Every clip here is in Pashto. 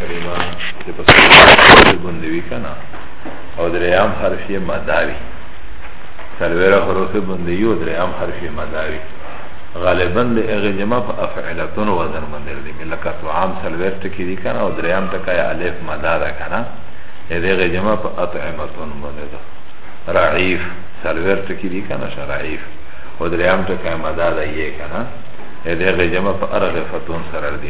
کلمه چې په څه باندې وی کنه او دریم حرف یې مداوی سلویره حروف باندې یو دریم حرف یې مداوی غالبا د هغه جمع په افعلتون وزن باندې دی لکه تو عام سلویر ټکی دی کنه او دریم ټکی الف مدا ده کنه دغه جمع په اطعمتون باندې ده رعیف سلویر ټکی دی کنه شرعیف او دریم ټکی مدا ده یې کنه دغه جمع په ارغفتون سره دی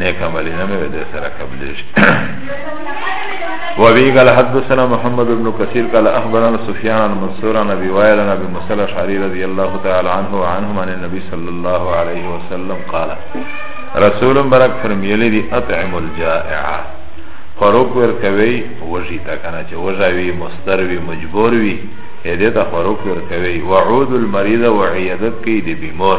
نیک عملی نمی وی دی سر قبلیش وابي قال حدثنا محمد بن كثير قال أخبرنا سفيان عن منصور عن أبي وائل عن أبي موسى الأشعري رضي الله تعالى عنه وعنهم عن النبي صلى الله عليه وسلم قال رسول برك فرميلي دي أطعم الجائعة خروق ورکوي وجي تا کنه چې وجاوي مستر وي مجبور وي دې ته خروق ورکوي وعود المريض وعيادت کوي د بیمار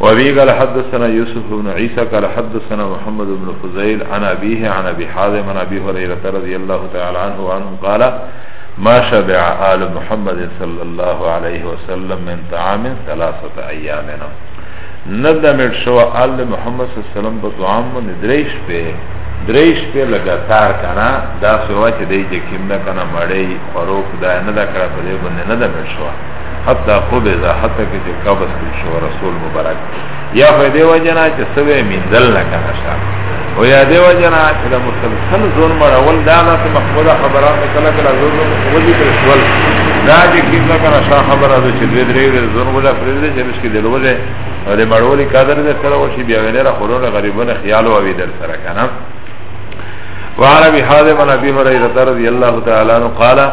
وابي قال حدثنا يوسف بن عيسى قال حدثنا محمد بن فزيل عن أبيه عن أبي حازم عن أبي هريرة رضي الله تعالى عنه وعنه قال ما شبع آل محمد صلى الله عليه وسلم من طعام ثلاثة أيامنا ندمت شو آل محمد صلى الله عليه وسلم بطعام من دريش به دریش پی لگتار کنا دا سوا چه دی جکیم دا کنا مڑی خروک دا ندا کرا پده بنده ندا مرشوا حتی قبض حتی که چه قبض کل شو رسول مبارک یا خو دی وجنا چه سوی مندل نکنه شا و یا دی وجنا چه دا مسلسل زون مرول دانا سه مخبوده خبران نکلا کلا زون مخبودی پر سول دا چه کم نکنه شا خبر ازو چه دوی دریو دی زون بودا فرده چه بسکی دلو دی و دی مرولی قادر دی سره وشی بیاوینه را خورون غریبون خیالو اوی در سره کنم وعن ابي حازم عن ابي هريره رضي الله تعالى عنه قال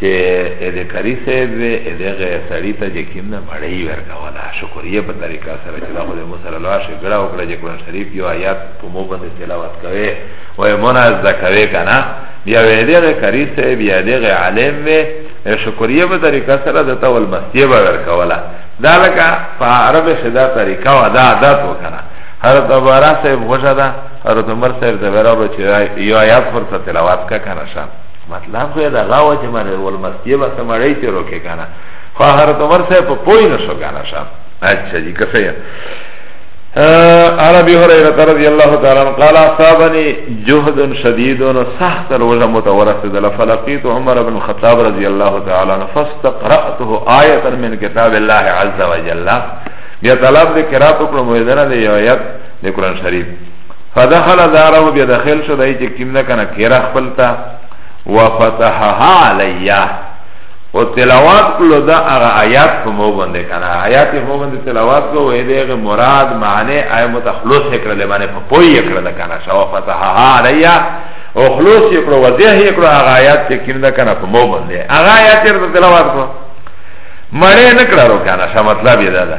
چه اده کاری صاحب وی اده غی سڑی تا جه کم ده مڑی ورکوالا شکریه پا طریقه سره چه دا خود مو سره لواش گڑا وکڑا جه قرآن شریف یو آیات پا مو بند تلاوت کوه و امونا از ده کوه کنا بیا وی اده غی کاری صاحب یا اده غی علم وی شکریه پا طریقه سره ده تاول مسیه با ورکوالا دا لکه پا عرب شده طریقه و دا عادت وکنا حضرت عبارا صاحب خوشه ده حضرت عمر صاحب ده ورابو چه یو آیات خورسا تلاوت که کنشا مطلب خو دا غاوه چې مړی ول مستی به سه مړی ته روکه کنه خو هر تو ور سه په پوی نه شو کنه شم اچھا جی کسه یا عن ابي هريره رضي الله تعالى عنه قال اصابني جهد شديد سخت الوجه متورثد فلقيت عمر بن الخطاب رضي الله تعالى عنه فاستقراته ايه من كتاب الله عز وجل بیا طلب د قرات پر مویدنه د یو آیت د قران شریف فدخل داره بیا داخل شو دای چې کیم نه کنه کیرا خپل تا وفتحها علیا او تلاوات کلو دا اغا آیات په مو باندې کنه آیات په مو باندې تلاوات کو وې دغه مراد معنی آی متخلص کړل باندې په پوی کړل کنه شوا فتحها علیا او خلوص یې کړو وضیح یې کړو اغا آیات چې کیم نه کنه په مو باندې اغا آیات یې تلاوات کو مړې نه کړو کنه شا مطلب یې دا ده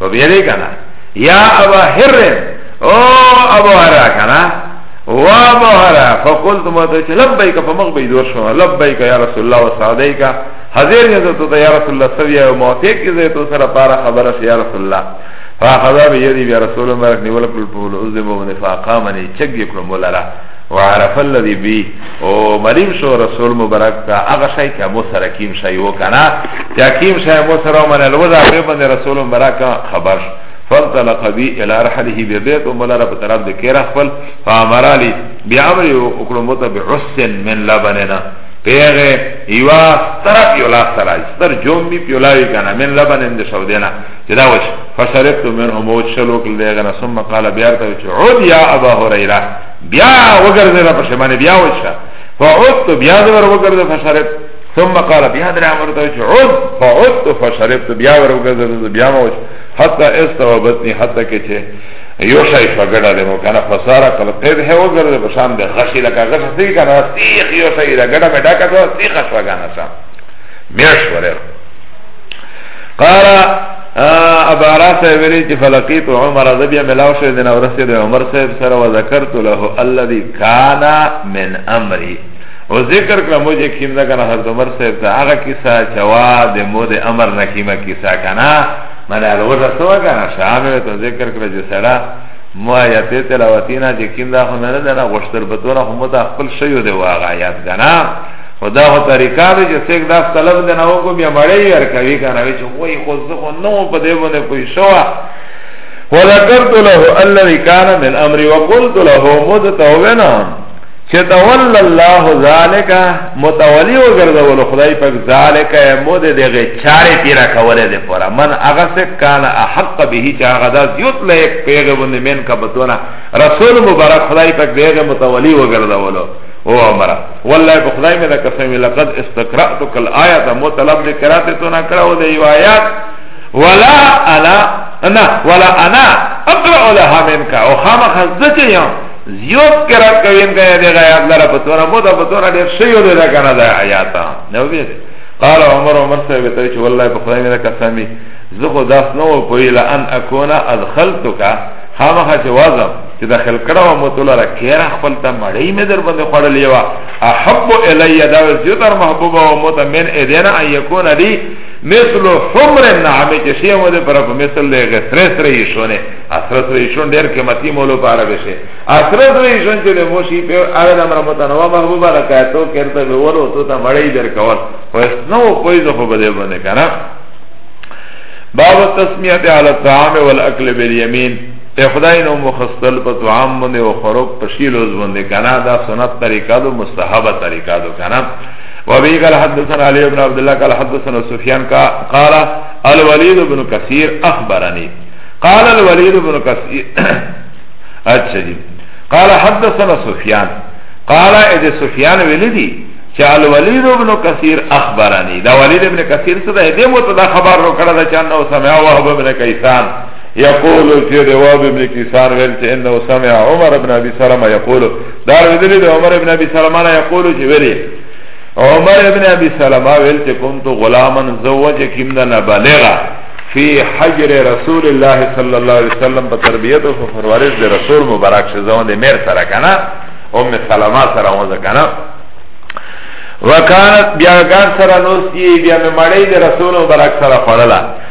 په بیا دی کنه یا ابا هر او ابو هرا کنه و ابو هرا فقلت ما ته لبیک په مخ به دور شو لبیک یا رسول الله وسعدیک حاضر نه ته ته یا رسول الله سوی او موافق کی زه تو سره پارا خبره شی یا رسول الله فاخذا بيدي يا رسول الله مرك نيولك الفول عزم ونفاقا مني چگي کلو مولا را وعرف الذي بي او مریم شو رسول مبارک تا هغه شای چې مو سره کیم شای وکنا چې کیم شای مو سره من الوزا په باندې رسول مبارک خبر فانطلق بي الى رحله ببيت وملر په طرف د کیرا خپل فامر علي بامر وکړو متبعس من لبننا پیغه یوا طرف یو لاس سره ستر جوم می پیولاوی کنه من لبن اند شو دینا چې دا وش فشربت منه موت شلوک لږه ثم قال بیارته چې عود یا ابا هريره بیا وګرځه را پښه باندې بیا وشه فعدت بیا ور وګرځه فشرب ثم قال بیا در امر ته چې عد فعدت فشرب بیا ور وګرځه بیا مو حتا استوا بطنی حتا کې چې یو شای شوګړه دمو کنه فسارا کل قید ہے وګرځه په شان به غشی لکه غش سی کنه سیخ یو شای دا ګډه مډا کړه سیخ شوګانه سم میش ورر قال ابارا صاحب ویلی چې فلقیت عمر ذ بیا ملاو شو دین اورسه د عمر صاحب سره و ذکرت له الذي كان من امري او ذکر کړه مو چې کیم دا کنه حضرت عمر صاحب ته هغه کیسه چوا د مو د امر نه کیمه کیسه کنه مله الوزه سو کنه شامل ته ذکر کړه چې سره مو آیات تلاوتینا چې کیم دا خو نه نه غوښتل بتوره هم ته خپل شیو دی واغ آیات کنه خو دا خو طریقه ده چې څوک داس طلب دی نه وکړو بیا مړی یې ورکوي که نه وایي چې وایي خو زه خو نه وم په دې باندې پوه شوه وذکرت له الذي كان من امري وقلت له متتوبنا چه تولى الله ذلك متولي وګرځول خدای پاک ذلك مود دغه چاره پیرا کوله ده پورا من هغه سے کان حق به چه هغه داس یوت له یک پیغه باندې من کا بتونه رسول مبارک خدای پاک دغه متولي وګرځول او عمره والله په خدای مې دا قسم لقد استقرأتك الآيات مو طلب دې قرات ته نه کړو دې یو آیات ولا انا انا ولا انا اقرأ لها منك او خامخ زکه یم زیوت قرات کوین دې دې آیات لره په تور مو دا په تور دې شیو دې کنه دا آیات نو به قال عمر عمر صاحب ته چې والله په خدای مې دا قسم زه خو داس نو په الا ان اكون ادخلتك خامخ چې وازم چې دا خل کړه و متولا را کېره خپل ته مړی مې در باندې خړلې وا احب الی دا زیو تر محبوب او متمن ادینا ان یکون دی مثل حمر النعم چې شی مو دې پر په مثل له غسرې سره یې شونه اثر سره یې شون ډېر قیمتي مولو پار به شي اثر سره یې شون چې مو شي په اړه امر متنوا محبوب را کاتو کړته به ورو ته ته مړی در کول خو نو کوئی ځو په دې باندې کنه باب التسمیه علی الطعام والاکل بالیمین په خدای نو مخستل په طعام باندې او خروب په شیلوز باندې کنه دا سنت طریقه دو مستحبه طریقه دو کنه وابي قال حدثنا علي بن عبد الله قال حدثنا سفيان قال الوليد بن كثير اخبرني قال الوليد بن كثير اچھا جی قال حدثنا سفيان قال اذا سفيان ولدي چه الوليد بن كثير اخبرني دا وليد بن كثير سده دې مو ته دا خبر ورکړه دا چانه او سمع وهب بن کیسان یقول چې رواب ابن کیسان ویل چې انه سمع عمر ابن ابي سلمہ یقول دا ویل دی عمر ابن ابي سلمہ نه یقول چې ویلي عمر ابن ابي سلمہ ویل چې كنت غلاما زوجك من نبلغا في حجر رسول الله صلى الله عليه وسلم په تربيت او پرورش د رسول مبارک شه زوند میر سره کنه ام سلمہ سره وځ کنه وکانت بیا ګان سره نوسی بیا مړی د رسول مبارک سره خړلا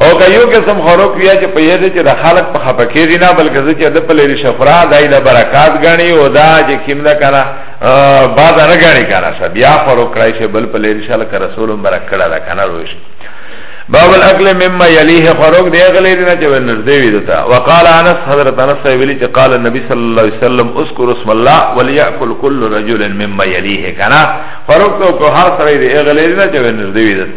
او که یو قسم خوروک ویا چې په یده چې د خلق په خپه کېږي نه بلکې زه چې د په لري شفرا دای د برکات غني او دا چې کیم نه کنه بعد نه غني کنه شه بیا خوروک کړای شي بل په لري شل کر رسول مبارک کړه دا کنه روش باب الاكل مما يليه خروق دی غلی نه چې نږدې وي دتا وقال انس حضرت انس ویلي چې قال النبي صلى الله عليه وسلم اذكر اسم الله وليأكل كل رجل مما يليه کنه خروق ته هر سره دی غلی نه چې نږدې وي دتا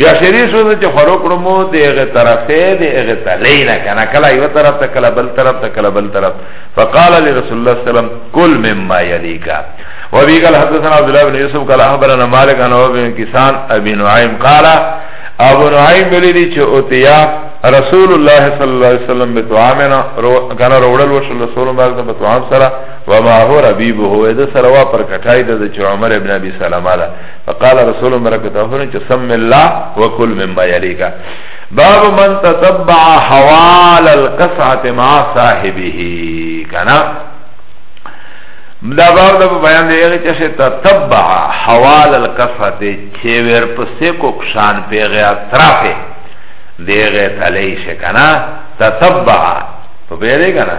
بیا شری شو چې خورو کړو مو د هغه طرفه د هغه تلینا کنه کله یو طرف ته کله بل طرف ته کله بل طرف فقال لرسول الله صلی الله علیه وسلم کل مما یلیک و بی قال حدثنا عبد الله بن یوسف قال اخبرنا مالک عن ابي کسان ابي نعيم قال ابو نعيم بلی چې اوتیا رسول الله صلی الله علیه وسلم بتوامنا کان روړل و صلی رسول الله د بتوام سره و ما هو ربيبه و د سره وا پر کټای د چې عمر ابن ابي سلمہ فقال رسول الله برکته فرمه چې سم الله وکل مما يليك باب من تتبع حوال القصعه مع صاحبه کنا دا باب دا بیان دی هغه چې تتبع حوال القصعه چې ور پسې کو کشان پیغه اطرافه دیغه تلی شکنا تتبع په بیره کنا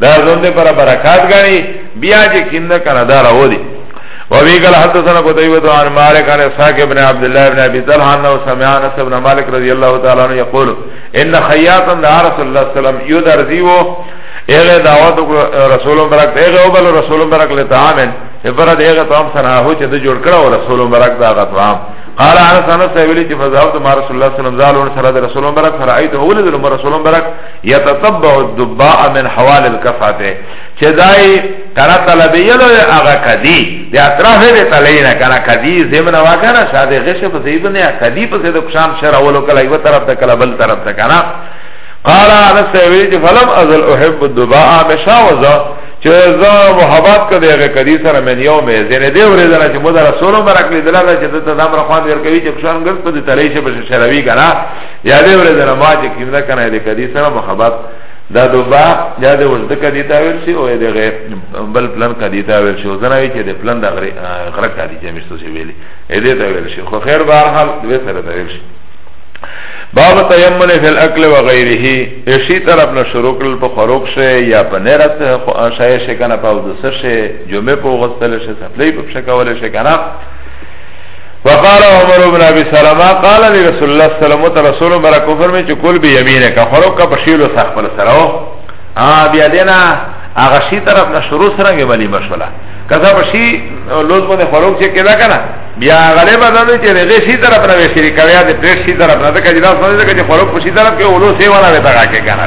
دا زنده پر برکات گانی بیا جی کنده کنه دا رو دی وابی قال حدثنا قتيبة عن مالك عن اسحاق بن عبد الله بن ابي طلحه انه سمع انس بن مالك رضي الله تعالى عنه يقول ان خياطا دعا رسول الله صلى الله عليه وسلم يدرزيو اغه دعوت رسول مبارک اغه او بل رسول مبارک له طعام فرد اغه طعام سنا هو چې د جوړ کړه رسول مبارک دا غ طعام قال انس انس ویلی چې فزاوت ما رسول الله صلی الله علیه وسلم زال ور سره رسول مبارک فرایته اول رسول مبارک یتتبع الدباء من حوال الکفاته چه دای کنا طلبی یلو اغا کدی دی اطراف دی تلینا کنا کدی زمن واکنا شاد غش په زیب نه کدی په زید کشان شر اولو کلا یو طرف ته کلا بل طرف ته کنا قال انا سویل چه فلم ازل احب الدباء مشاوزا چه زا محبت کدی اغا کدی سر من یوم زین دی وریدنا چه مدر رسولو مرک لیدلا چه دتا دام رخوان ورکوی چه کشان گرد پا دی تلیشه بشه شروی کنا یا دی ورځ نه ما چې کیم ده کنه د کدی سره محبت دا دو با یا د ورځ د کدی تا ور شي او د غیر بل پلان کدی تا ور شي زنه وی چې د پلان د غره غره کدی چې مشتو شي ویلي اې دې تا ور شي خو خیر به هر حال دوی سره تا ور شي باب تیمن فی الاکل و غیره اشی طرف نه شروع کړل په خروق شه یا په نرت خو شای شه کنه په د سر شه جمعه په غسل شه سپلی په شکول شه کنه وقال عمر بن ابي سلمہ قال لي رسول الله صلى الله عليه وسلم رسول برك فرمي چې کول به يمينه کا خورو کا بشيلو سخبل سره او ا بیا دینا هغه شی طرف نه شروع سره کې ولي مشولا کذا بشي لوز باندې خورو چې کدا کنه بیا غالبا دا چې هغه شی طرف نه شریک کړیا د پرې شی طرف نه دا کجدا سره چې خورو په شی طرف کې اولو سیوا نه وتا کا کې کنه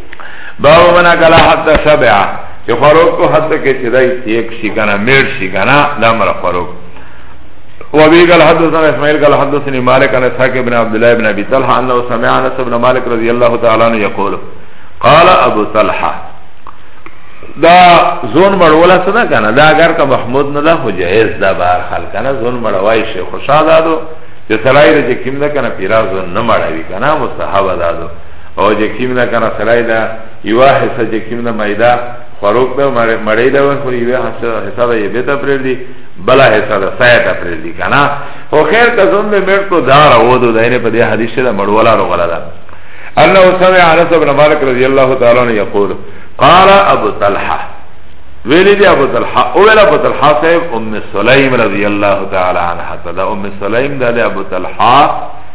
باب من اکل حتی شبعا چه خروک کو حتی که چه دای تیک شی کنا میر شی کنا دامر خروک وابي قال حدثنا اسماعيل قال حدثني مالك عن اسحاق بن عبد الله بن ابي طلحه انه سمع انس بن مالك رضي الله تعالى عنه يقول قال ابو طلحه دا زون مړولا څه ده کنه دا اگر که محمود نه ده خو جهیز ده بهر خل کنه زون مړوای شي خوشاله ده چې سړی چې کیم ده کنه پیرا زون نه مړوي کنه مستحب ده او جه کم ده کنه سرائی ده یوا حصه جه کم ده مایده خروک ده مڑی ده وخور یوا حصه ده یه بیتا پریر دی بلا حصه ده سایتا پریر دی کنه او خیر کزون ده مرتو دار اودو ده اینه پا ده حدیث ده مڑولا رو غلا ده انه سمع انس بن مالک رضی اللہ تعالی عنہ یقول قال ابو طلحہ ویلی دی ابو طلحہ اولا ابو طلحہ صاحب ام سلیم رضی اللہ تعالی عنہ دا ام سلیم دا دی ابو طلحہ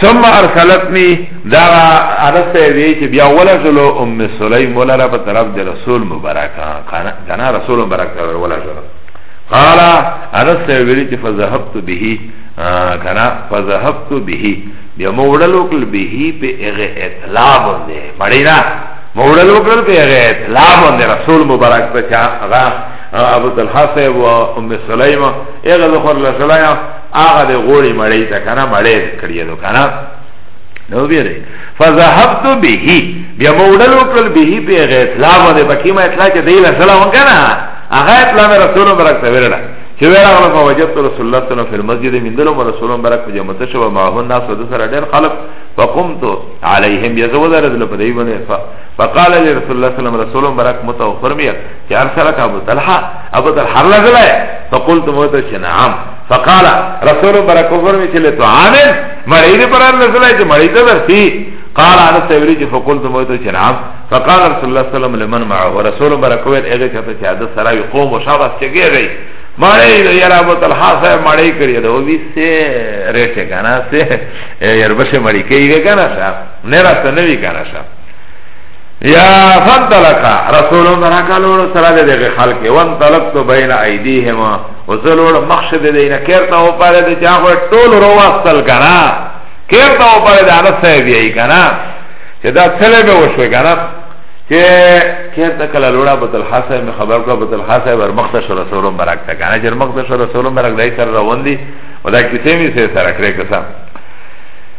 ثم ارسلتنی دا انس ته وی چې بیا ولا جلو ام سلیم ولا را په طرف د رسول مبارک کنا رسول مبارک ولا جلو قال انس ته وی چې فذهبت به کنا فذهبت به بیا موړلو کل به په هغه اطلاع باندې مړینا موړلو کل په هغه اطلاع باندې رسول مبارک ته هغه ابو طلحه صاحب او ام سلیمه هغه ذکر الله آغا ده غوری مڑی تا کنا مڑی کریه دو کنا نو بیره فذهبت به بیا مودلو کل به به اطلاع باندې پکې ما اطلاع چې دی له سلام کنه هغه اطلاع مې رسول برک ته ورړه چې ورغله په وجب ته رسول الله صلی الله علیه مسجد من دلو رسول برک په جمع ته شو ما هو الناس د سره ډېر خلق فقمت عليهم يزود رجل په دی باندې فقال لي رسول الله صلی الله علیه وسلم رسول برک متوفر مې چې ارسلک ابو طلحه ابو طلحه لګلای فقلت مو ته نعم فقال رسول برک فرمی چه لطعامن مړی دی پران نزلای چه مړی تا درسی قال انا سیوری چه فقلت مویتو چه نام فقال رسول الله سلام لمن معه رسول برک ویل اغی چهتا چه عدد سراوی قوم و شابس چه گیر رئی مړی دی یاره ابو طلحه صاحب مړی کړی دا وی سه ریټه کنه سه یار بشه مړی کیږي کنه صاحب نه راته نه وی کنه صاحب یا فضلک رسول الله کالو سره دغه خلق وان طلبت بین ایدیهما و زه لوړ مخش ده ده اینا کیر تا او پاره ده چا خوی طول رو واستل کنا کیر تا او پاره ده آنس صاحب یای کنا چه دا سلی بی وشوی کنا چه کیر تا کلا لوڑا بطل حاصل می خبر کلا بطل حاصل بر مختش رسولم برک تا کنا چه مختش رسولم برک دای سر روان دی و دا کسی می سی سر اکره کسا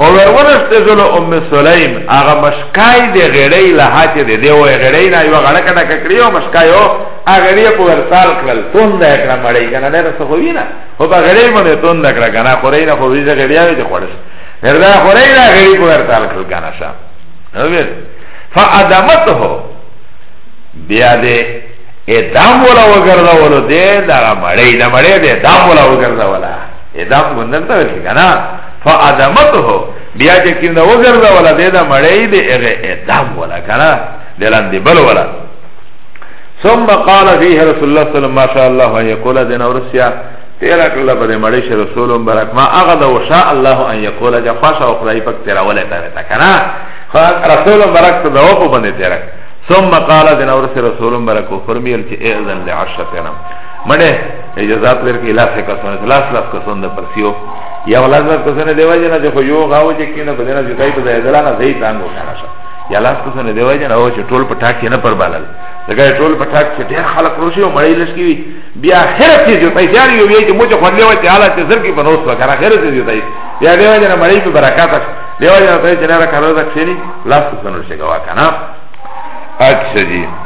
او ورونش ته زلو ام سلیم هغه مشکای دی غړی له هاته دی دی و غړی نه یو غړه کټه کړی او مشکای او هغه غړی په ورسال کړل تون دا کړه مړی کنه نه رسو خو وینا خو په غړی باندې تون دا کړه کنه خو رینا خو ویزه غړی وی دی خورس وردا خو رینا غړی په ورسال کړل کنه شا نو وی فادمته بیا دی ادم ولا وګرځا ولو دی دا مړی دا مړی دی ادم ولا وګرځا ولا ادم ګندل ته کنه فعدمته بیا چې کینده وګرځه ولا دې دا مړې دې هغه اعدام ولا کنه دلان دې بل ولا ثم قال فيه رسول الله صلى الله عليه وسلم ما شاء الله ان يقول دين اورسيا تیرا کلا پر مړې شه رسول مبارک ما هغه دا وشاء الله ان يقول جا خوشا او خدای پاک تیرا ولا پره تا کنه رسول مبارک ته دا په باندې تیرا ثم قال دين اورسيا رسول مبارک فرمایل چې اذن لعشتنا مړې اجازه ورکړي لاس کسان لاس لاس کسان د پرسیو یا ولاد لاس کسونه دیو جنا چې خو یو غاو چې کینه په دینه جدای په ځای دلانه زی تانګو کنه شه یا لاس کسونه دیو جنا او چې ټول په ټاک کې نه پر بالل دغه ټول په ټاک کې ډېر خلک روشي او مړی لش کی بیا هر څه جو پای جاری یو چې موږ خو له وته حالت زر کې بنوس وکړه هر څه جو دی یا دیو جنا مړی په برکات دیو جنا ته چې نه راکړو ځکه لاس کسونه شي ګوا کنه اچھا جی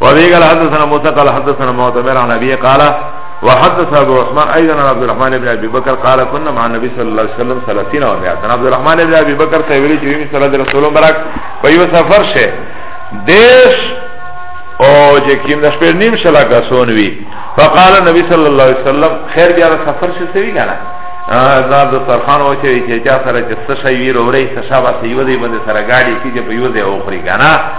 وابي قال حدثنا موسى قال حدثنا معتمر عن ابي قال وحدث ابو عثمان ايضا عن عبد الرحمن بن ابي بكر قال كنا مع النبي صلى الله عليه وسلم 30 ومئات عبد الرحمن بن ابي بكر سيولي جوي صلى الله عليه وسلم برك ويو سفر شه دیش او جه کیم دش پر نیم شلا کسون وی فقال نبی صلی اللہ علیہ وسلم خیر بیارا سفر شو سوی کنا زار دو سرخان او چه چه چه سره چه سشا یوی رو ری سشا با سیوزی بنده سره گاڑی کی جه پیوزی او خری کنا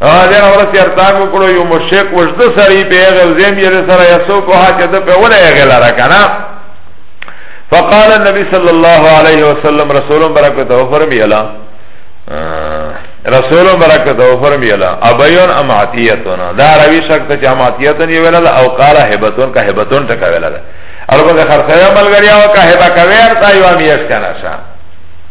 دین اورس یرتاق وکړو یو مشک وجد سری په هغه زم یې سره یسو په هغه د په ولا هغه لاره کنه فقال النبي صلى الله عليه وسلم رسول برکته فرمیلا رسول برکته فرمیلا ابیون امعتیتون دا روی شک ته امعتیتون یې ویل او قال هبتون کا هبتون ټکا ویل البته خرڅه ملګریا او کا هبا کوي ارتا یو امیش کنه شه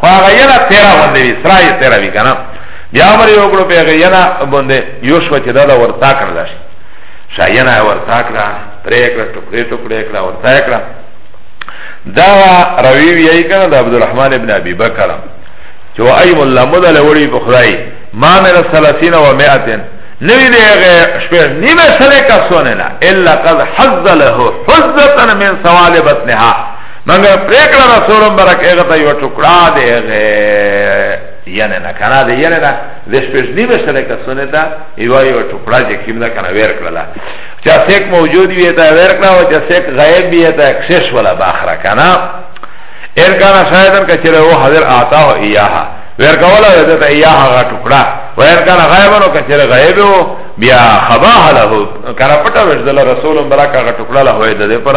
خو هغه ینا تیرا باندې وی سرا یې تیرا وی کنه بیا امر یو کړو په هغه ینا باندې یو شو چې دا ورتا کړل شي شاینا ورتا کړه پرې کړه ټوکړې ټوکړې کړه ورتا کړه دا روی وی کنه د عبدالرحمن ابن ابي بکر چې وای مولا مولا لوري په خدای ما مر 30 و 100 نوی دیگه شپیر نیمه سره کسونه نه الا قد حض له حضتا من سوال بطنها مگر پریکړه دا سولم برک هغه ته یو ټوکړه دی هغه یعنی نه کنه دی یعنی نه د شپږ نیمه سره کسونه دا یو یو ټوکړه چې کیم دا کنه ور کړله چې سیک موجود وي دا ور کړه او چې سیک غیب وي دا کشش ولا باخره کنه ان کان شایدن کچره او حاضر آتا هو ایاها ور کوله د ته یا هغه ټکړه ور کنه غایبنو کچره غایب وو بیا خبا له کنه پټه ورځله رسول برکه هغه ټکړه له وې د دې پر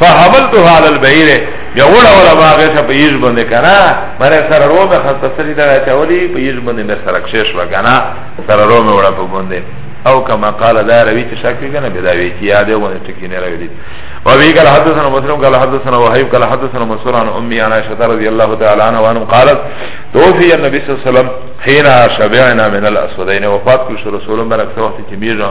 فحملتها على البعير بیا وړه ولا ما غیسه په یز باندې کنه مره سره رو مې خسته سری دا چولی په یز باندې مې سره کښې شو کنه سره رو مې وړه په باندې او کما قال دا روی چې شک کنه به دا وی چې یاد ونه ټکی نه راوی دي او وی قال حدثنا مسلم قال حدثنا وهيب قال حدثنا منصور عن امي عائشه رضي الله تعالى عنها وان قالت توفي النبي صلى الله عليه وسلم حين شبعنا من الاسودين وفات رسول الله برکته وخت چې میرا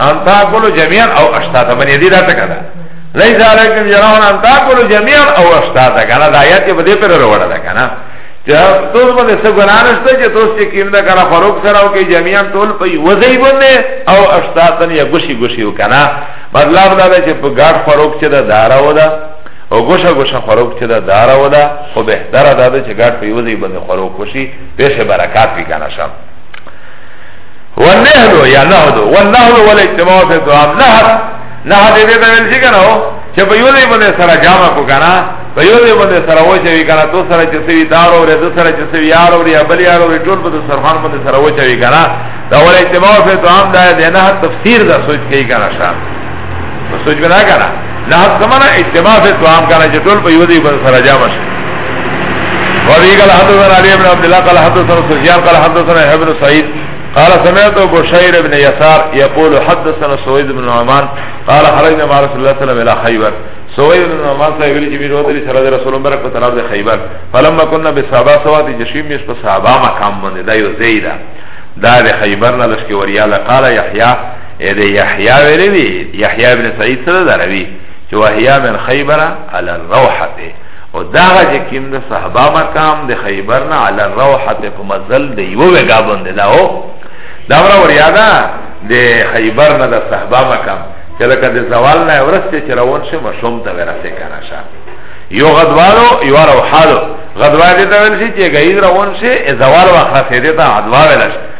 ان تاکلو جميعا او اشتاتا من يدي دا تکا دا ليس عليكم جناحون ان تاکلو جميعا او اشتاتا کنا دا آیات یو دې پر وروړه دا کنا چې توس باندې څه ګناه نشته چې توس چې کیم دا کنا فاروق سره او کې جميعا ټول په وځي باندې او اشتاتا یا ګشي ګشي وکنا مطلب دا چې په ګاډ فاروق چې دا دارا ودا او ګوشه ګوشه فاروق چې دا دارا ودا خو به دارا دا چې ګاډ په وځي باندې فاروق وشي به برکات وکنا شم والنهل یا نهد والنهل والاجتماع فی الدعام نهد نهد دې ته ویل شي کنه چې په یو ځای باندې سره جامع کو کنه په یو ځای باندې سره وچوي کنه تو سره چې سوي دار او رد سره چې سوي یار او یا بل یار او ټول په سرخان باندې سره وچوي کنه دا ولې اجتماع فی الدعام دا دې نه تفسیر دا سوچ کوي کنه شان سوچ بنا کنا نا سمنا اجتماع فی الطعام کنا چه طول پا یودی بن سر جامع شد وابی قال حدثنا علی ابن عبداللہ قال حدثنا سفیان قال حدثنا ابن سعید قال سمعت بشير بن يسار يقول حدثنا سويد بن نعمان قال خرجنا مع رسول الله صلى الله عليه وسلم الى خيبر سويد بن نعمان صاحب لي جميل ودري سره رسول الله برك طرف ده خيبر فلما كنا بصحابه سواد جشيم مش بصحابه مقام من ده يزيدا دا ده خيبرنا لشكي وريالا قال يحيى اې د یحیی ویلې دی یحیی ابن سعید سره دروي چې وهیا من خیبر علی الروحه او دا چې کیم د صحابه مقام د خیبر نه علی الروحه په مزل دی یو وګا باندې دا او دا ور وریا دا د خیبر نه د صحابه مقام چې لکه د زوال نه ورسته چې روان شي مشوم ته ورسه کنه شه یو غدوالو یو روحالو غدوالو ته ورسې چې غیر روان شي زوال واخره دې ته غدوالو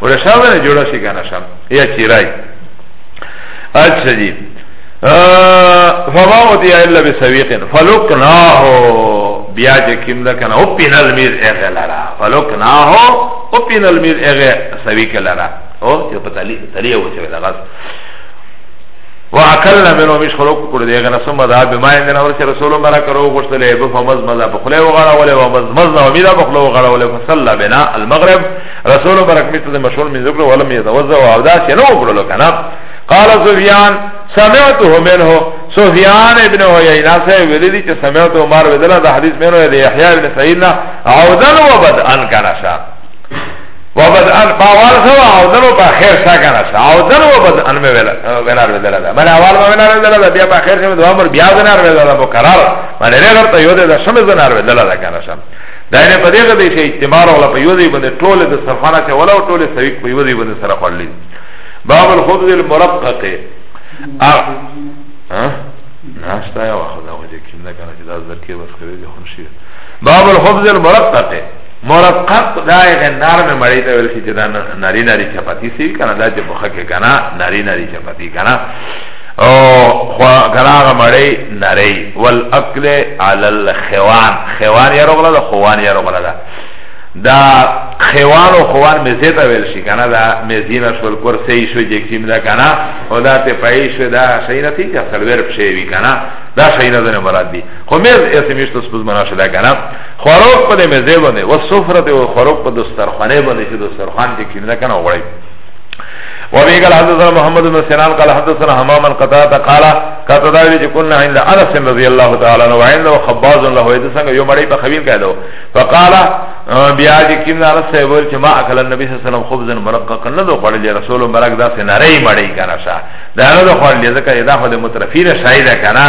ولا شاوه نه جوړه شي کنه شم یا چیرای اچھا جی فما ودی الا بسویق فلقناه بیا چې کیم ده کنه او پینل میر اغه لرا فلوک نه هو او پینل میر اغه سوي کې لرا او چې په تلی تلی و چې لغاس واکلنا منو مش خلق کړ دی غنه سم دا به ما ان اور چې رسول الله کرو غوښتل به فمز مزه په خله وغړا ولا ومز مزه امیر په خله وغړا ولا فصلى بنا المغرب رسول برک میته ده مشغول من ذکر ولم يتوزع او دا چې نو وکړلو کنه قال سفيان سمعته منه سفيان ابن عيينه سے ویلی چې سمعت عمر ودلا دا حدیث منه دی يحيى ابن سعيد نه عودن وبد ان کنه شا وبد ان باور سو عودن په خیر شا کنه شا عودن وبد ان مې ویل ونار ودلا دا مله اول ما ونار ودلا دا بیا په خیر شمه دوه عمر بیا ونار ودلا مقرر مله لرته یو ده شمه ونار ودلا دا کنه شا داینه په دغه دی چې اجتماع راغله په یو ځای باندې ټول د صرفانه چې ولا ټول سویک په یو ځای باندې سره خړلې باب الخبز المرقق ا ناشتا یا واخد او دې کینه کنه چې دا ذکر بس کوي د خون شي باب الخبز المرقق مرقق دا یې نرم مړی ته ویل چې دا ناری ناری چپاتی سی کنه دا چې مخکې کنه ناری ناری چپاتی کنه او خو کراغه مړی نری والاکل علی الخوان خوان یې روغله ده خوان یې روغله ده دا خوان او خوان مزه ته ویل شي کنه دا مزینه شول کرسی شو جکیم دا کنه او دا ته پای شو دا شي نه تیګه سلور پښې وی کنه دا شي نه زنه مراد دي خو مز اسې مشته سپز منا شدا کنه خروق په مزه باندې وسفرته او خروق په دسترخوانه باندې چې دسترخوان کې کینه کنه وړي وابي قال حدثنا محمد بن سنان قال حدثنا حمام القتاده قال قتاده وی كنا عند انس رضي الله تعالى عنه وعند خباز له اذا سنگ يوم مړی په خبيل کړو فقال بیا چې کیند انس سے ول چې ما اکل النبي صلی الله علیه وسلم خبز مرقق نه دو خړل رسول مبارک دا سے نری مړی کنه شا دا نه دو خړل ځکه دا خو د مترفین شاید کنه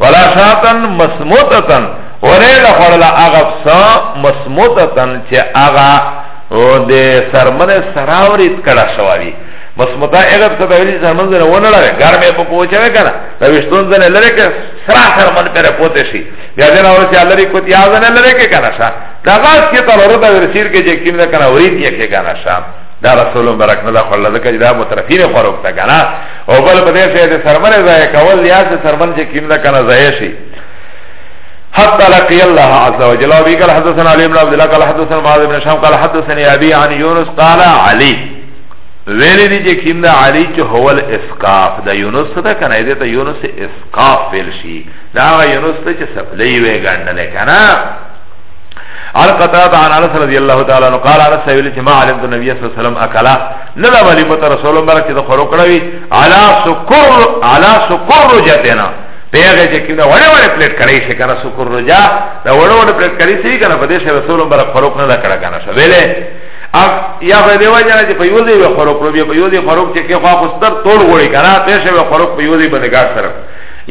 ولا شاتن مسموتتن ورې له خړل اغفصا مسموتتن چې اغا او د سرمن سراورید کړه شوی بس متا اگر ته ویلی سرمن زره ونه لاره ګرمه په پوچوي کنه دا وشتون زنه لره که سرا سرمن پر پوتې شي بیا دا اور چې الله کو تیا زنه لره کې کنه شا دا غاز کې تر ورته ورسیر کې چې کیم نه کنه ورید یې کې کنه شا دا رسول مبارک نه دا خلل ځکه دا مترفین خروق تا کنه او بل په دې شه د سرمن ځای کول یا سرمن چې کیم نه کنه ځای شي حتى لقي الله عز وجل وبي قال حدثنا علي بن عبد الله قال حدثنا معاذ بن هشام قال حدثني ابي عن يونس قال علي ویلی دی چې کیندا علی چې هو الاسقاف دا یونس ته کنه دې ته یونس اسقاف ویل شي دا یونس ته چې سپلې وې ګڼل کنه عن قطعت عن انس رضی اللہ تعالی عنہ قال انس ویل چې ما علمت النبي صلی الله علیه وسلم اکلا نلا ولی مت رسول الله برکت خورو کړوي علا شکر علا شکر جتنا پیغه چې کینه وړه وړه پلیټ کړی شي کنه شکر رجا دا وړه وړه پلیټ کړی شي کنه په دې سره رسول الله برک فاروق نه کړه کنه شو ویلې اف یا په دې وجه نه چې په یو دی فاروق روبي په یو دی فاروق چې کې خو خو ستر ټول وړي کنه ته شي فاروق په یو دی باندې ګاټ سره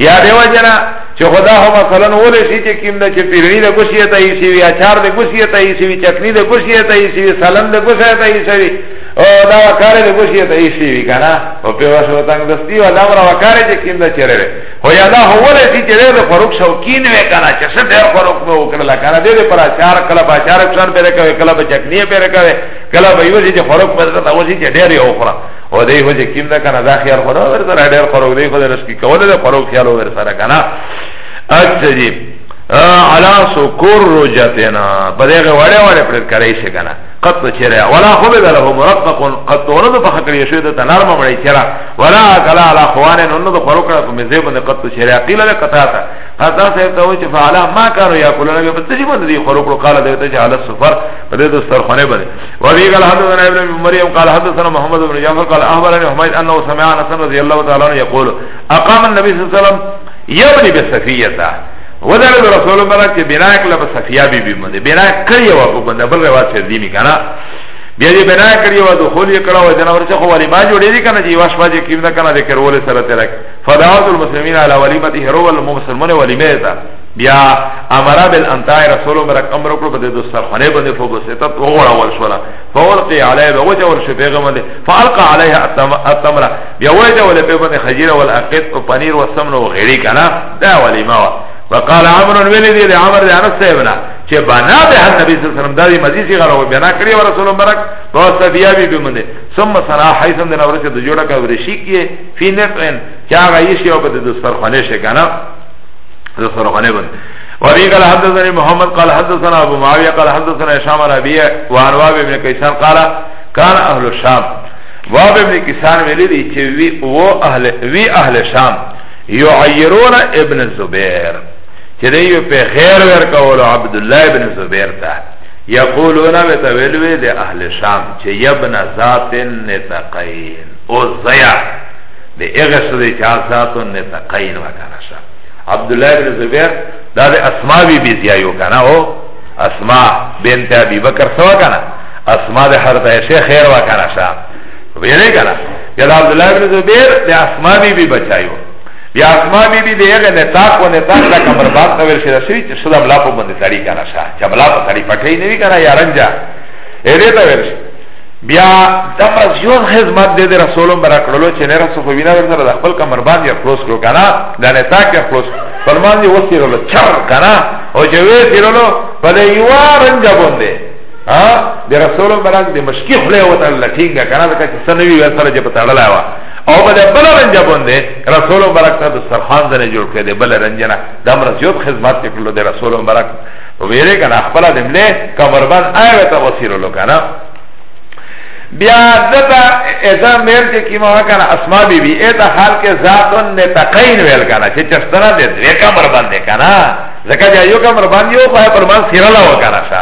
یا دی وجه نه چې خدا هو مثلا ولې شي چې کیم نه چې پیرنی د کوشیه ته یې شي اچار د کوشیه ته یې شي چټنی د کوشیه ته یې شي سلام د کوشیه ته یې شي او دا وکاره له بوشي ته یې شي وکانا او په واسو تنگ دستی او دا مر وکاره چې کیندا چیرې وي هو یا دا هو له چې چیرې د فاروق شوکین وې کانا چې څه ډېر فاروق مو وکړل کانا دې پر اچار کله په اچار څن پرې کوي کله په چکنی پرې کوي کله به یو چې فاروق پر ته اوسې چې ډېر یو خره او دې هو چې کیندا کانا دا خیال خو نه ورته ډېر فاروق دې خو درس کی کوله د فاروق خیال ور سره کانا اچھا جی علا سکر رجتنا بدغه وړه وړه پر کرای شي کنه قط چرا ولا خبد له مرقق قط ولد فخكر يشوي ده نرم مړی چرا ولا اكل على خوان ان ده خورو کړه کوم زه باندې قط چرا قيل له قطا تا قطا سه ته و چې فعلا ما كانوا ياكلون به تجي باندې دي خورو کړه قال ده ته على السفر بده ده سر خونه باندې وبي قال حدثنا ابن مريم قال حدثنا محمد بن جعفر قال اخبرني حميد انه سمع انس رضي الله تعالى عنه يقول اقام النبي صلى الله عليه وسلم يبني بسفيه ودر به رسول الله برا چه بنا اکلا به صفیه بی بی منده بنا کری و پا بنده بل رواد سر دیمی کنا بیا دی بنا کری و دخول یې کړه و جنور څخه ولیما جوړې دي کنه چې واش باجه کیم نه کنه د کرول سره ترک فدعوت المسلمین علی ولیمته هرو المسلمون ولیمه تا بیا امر بل انتای رسول مرک امر کړو په دې د سرخانه باندې په بسیتت وګړه ول شو لا فولقی علی به وجه ور شو پیغام دې فالقى علیها التمر بیا وجه ول په باندې خجیر ول اقط او پنیر و سمن و غیری کنه دا ولی ما وا وقال عمر ویلی دی عمر دی انس صاحبنا چې بنا به نبی صلی الله علیه وسلم دای مزي سی غره بنا کړی او رسول مبارک په صفیا بی بی منده ثم صنا حیثم د نورته د جوړه کا ورشی کی فی نتن چا غیش یو په د سرخانه شه کنه د سرخانه باندې وابي قال حدثنا محمد قال حدثنا ابو معاويه قال حدثنا هشام ربيع وعن واب بن كيسان قال كان اهل الشام واب بن كيسان ویلی چې وی او اهل وی اهل شام یعیرون ابن زبیر چه ده یو پی خیر ورکولو عبدالله ابن زبیر تا یقولون ویتویلوی ده اهل شام چه یبن ذات نتقین او زیا ده اغس ده چه ذات نتقین وکانا شا عبدالله ابن زبیر ده ده اسما بی بی زیایو کانا او اسما بنت ابی بکر سوا کانا اسما ده حضرت عیشه خیر وکانا شا ویره کنا یاد عبدالله بن زبیر دی اسما بی بی بچایو بی اسما بی بی دی اغه نتاق و نتاق دا کمر بات نویر شده شوی چه صدا ملا پا بند ساڑی کنا شا چه ملا پا ساڑی پتحی نوی کنا یا رنجا ایده تا ویر شده بیا دمرا زیون خدمت دی دی رسولم برا کرلو چه نیر صفو بینا ورسا دا خبل کمر بند یا خلوص کرو کنا دا نتاق یا خلوص فرمان دی وسی رلو چر کنا او چه ویسی رلو پده یوارنجا بنده ها د رسول برک د مشکی خله وته لټینګه کنه دا چې سنوي ور سره جپ تړلا وا او بل بل رنج باندې رسول برک ته د سرخان زنه جوړ کړي دی بل رنج نه د امر زیات خدمت کړلو د رسول برک ویره کنه خپل د مله کمر باندې آیو ته وسیرو لو کنه بیا دتا ایزا میر چه کیما وکانا اسما بی بی ایتا حال که ذاتن نتقین ویل کانا چه چشتنا ده دوی کمر بنده کانا زکا جا یو کمر بندی و خواه پر من سیرلا وکانا شا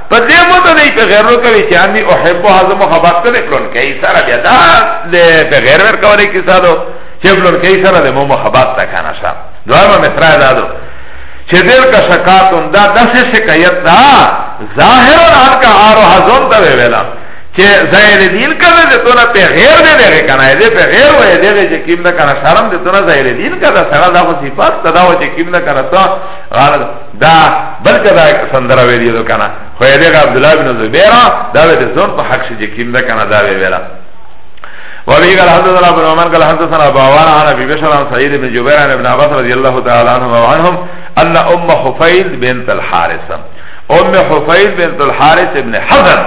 په دې مده نه په غیر کوي چې اني او حب هاذ محبت کړي پلون کوي سره بیا دا د په غیر ور کوي کې ساده چې پلون کوي سره د مو محبت تا کنه شا دوه مصرا دا دو چې دل کا شکاتون دا داسې شکایت دا ظاهر ان کا ارو هاذون ته ویلا چې ظاهر دین کړه د تو نه په غیر دې دې کنه دې په غیر وې دې چې کیم نه کنه شرم دې تو نه ظاهر دین کړه سره دا خو صفات دا و چې کیم نه کنه تو غلط دا بلکه دا سندره ویلی دو کنا خو یې دغه عبد الله بن زبیر دا د زون په حق شې کیم ده کنا دا ویلا وابي قال حدثنا ابن عمر قال حدثنا ابو عوان عن ابي بشر عن سعيد بن جبير عن ابن عباس رضي الله تعالى عنهما وعنهم ان ام حفيل بنت الحارث ام حفيل بنت الحارث ابن حزن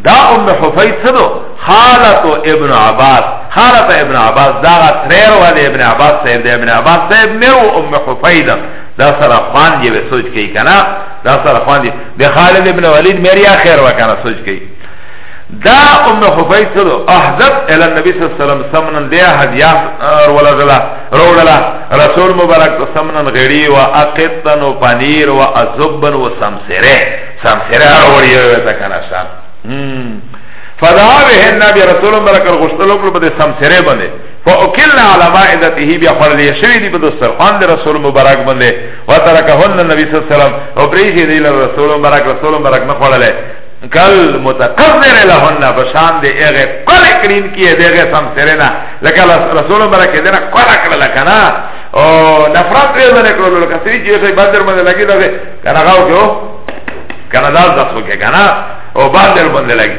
دا ام حفيل سدو خالت ابن عباس خالت ابن عباس دا ترير والي ابن عباس سيد ابن عباس سيد نو ام حفيل دا سره خوان دی به سوچ کئی کنا دا سره خوان دی به خالد ابن ولید میری آخر وکنا سوچ کئی دا ام خفیت سلو احضب الى النبی صلی اللہ علیہ وسلم سمنن دیا حدیاء رولدلا رولدلا رسول مبارک تو سمنن غیری و اقتن و پنیر و ازبن و سمسره سمسره روڑی ویتا کنا شام فدعا به النبی رسول مبارک غشتلو کلو بده سمسره بنده فاکلنا علی مائدته بیا خړلې شوی دی په دسترخوان د رسول مبارک باندې وترکهن النبی صلی الله علیه وسلم او پریږي دی له رسول مبارک رسول مبارک نه خړلې کل متقذر لهن بشان دی اغه قل کرین کیه دیغه سم سرنا لکه رسول مبارک دې نه قل کړل لکه نه او نفرت یې باندې کړل لکه سری چې په بدر باندې لګی دا کنه غاو کنه دا ځخو کې کنه او بدر باندې لګی